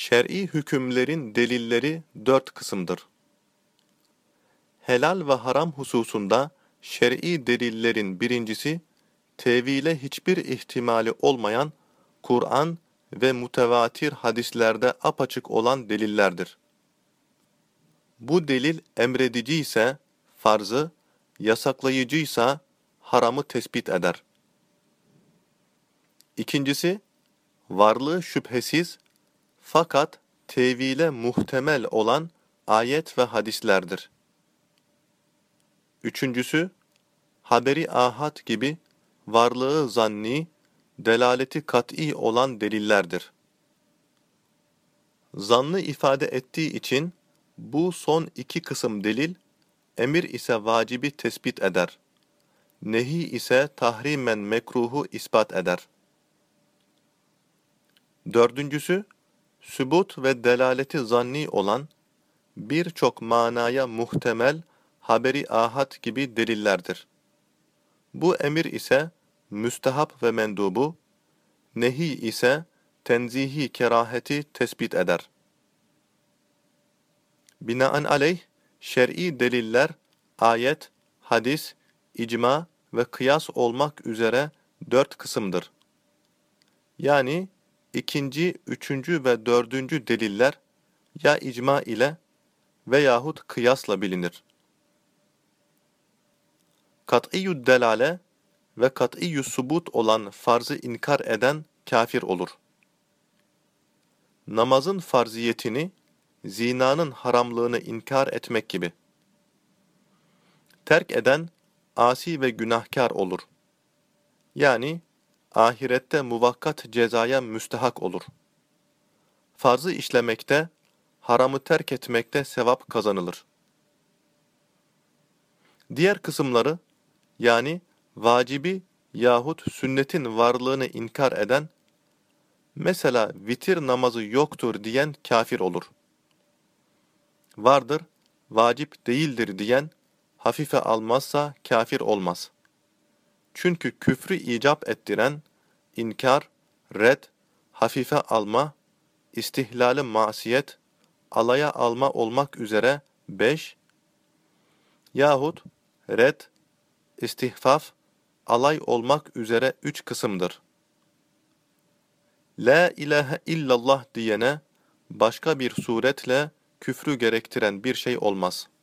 Şer'i hükümlerin delilleri dört kısımdır. Helal ve haram hususunda şer'i delillerin birincisi, tevile hiçbir ihtimali olmayan Kur'an ve mutevatir hadislerde apaçık olan delillerdir. Bu delil emredici ise farzı, yasaklayıcıysa haramı tespit eder. İkincisi, varlığı şüphesiz fakat tevile muhtemel olan ayet ve hadislerdir. Üçüncüsü, haberi ahad gibi varlığı zanni, delaleti kat'i olan delillerdir. Zannı ifade ettiği için bu son iki kısım delil, emir ise vacibi tespit eder. Nehi ise tahrimen mekruhu ispat eder. Dördüncüsü, sübut ve delaleti zanni olan birçok manaya muhtemel haberi ahad gibi delillerdir. Bu emir ise müstehap ve mendubu, nehi ise tenzihi keraheti tespit eder. Binaenaleyh, şer'i deliller, ayet, hadis, icma ve kıyas olmak üzere dört kısımdır. Yani, ikinci, üçüncü ve dördüncü deliller ya icma ile veyahut kıyasla bilinir. Kat'iyyü delale ve kat'iyyü subut olan farzı inkar eden kafir olur. Namazın farziyetini, zinanın haramlığını inkar etmek gibi. Terk eden, asi ve günahkar olur. Yani, ahirette muvakkat cezaya müstehak olur. Farzı işlemekte, haramı terk etmekte sevap kazanılır. Diğer kısımları, yani vacibi yahut sünnetin varlığını inkar eden, mesela vitir namazı yoktur diyen kafir olur. Vardır, vacip değildir diyen, hafife almazsa kafir olmaz.'' Çünkü küfrü icap ettiren, inkar, red, hafife alma, istihlali masiyet, alaya alma olmak üzere beş, yahut red, istihfaf, alay olmak üzere üç kısımdır. La ilahe illallah diyene başka bir suretle küfrü gerektiren bir şey olmaz.''